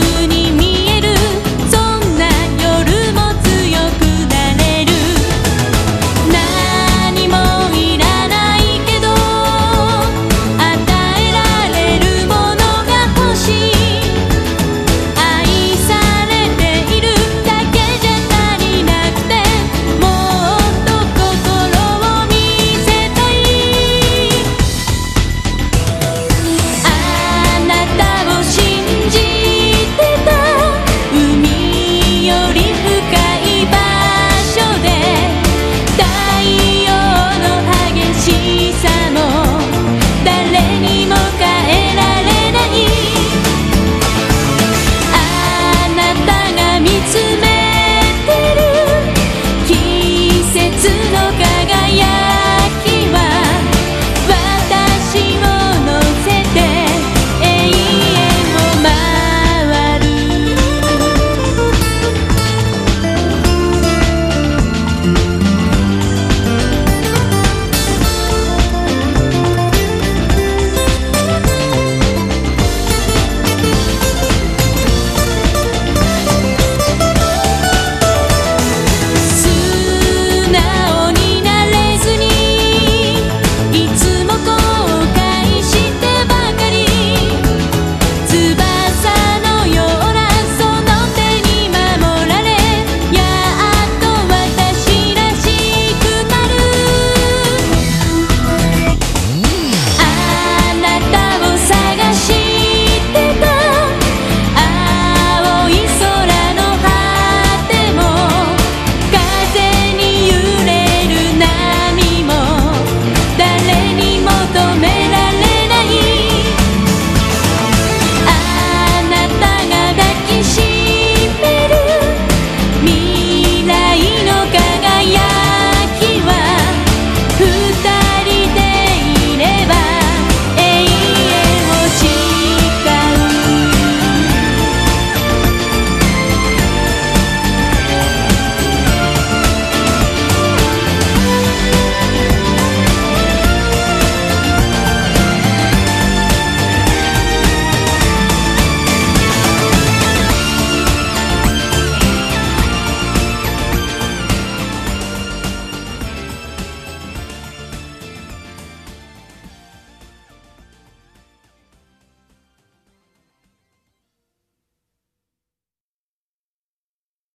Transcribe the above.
do